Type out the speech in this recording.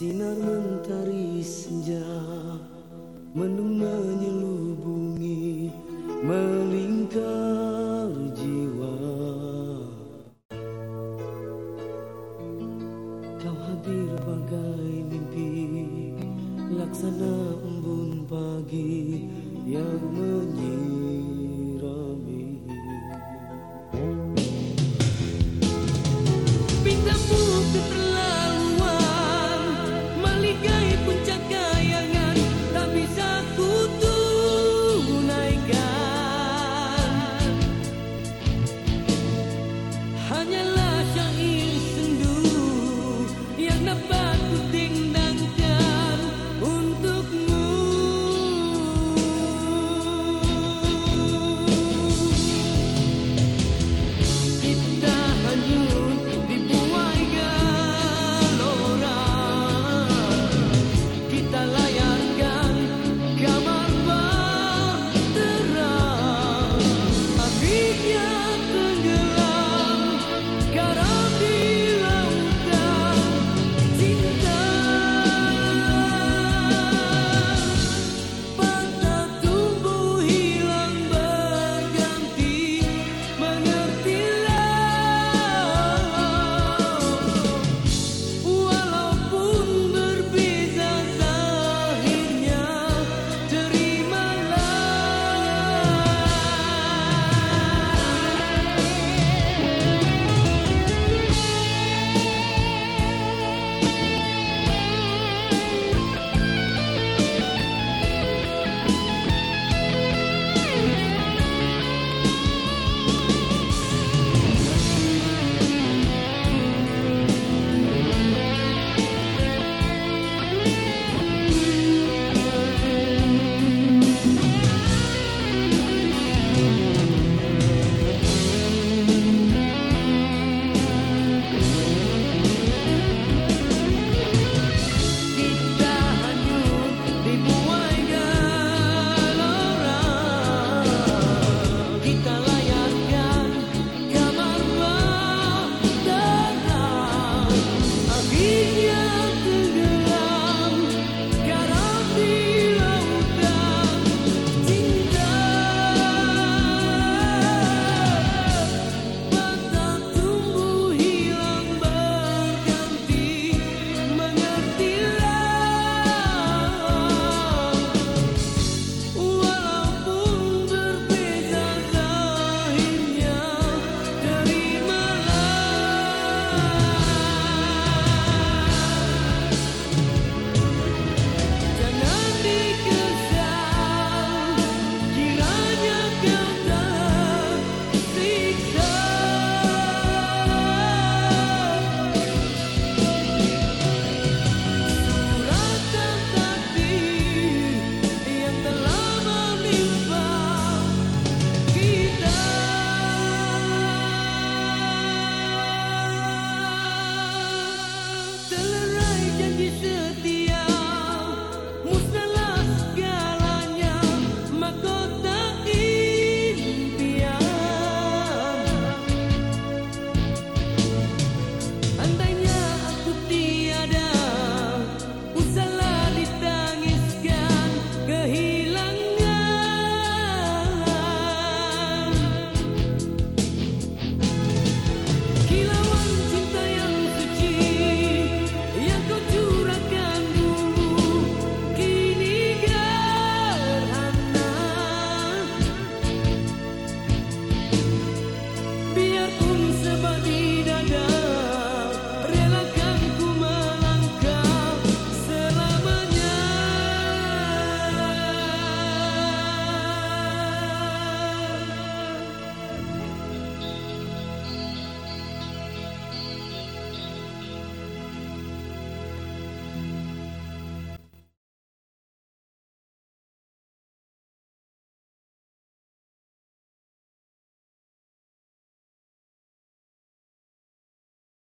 Sinar mentari senja Mendung menyelubungi Melingkar jiwa. Kau hadir bagai mimpi Laksana embun pagi Yang menyirami. Pintamu ke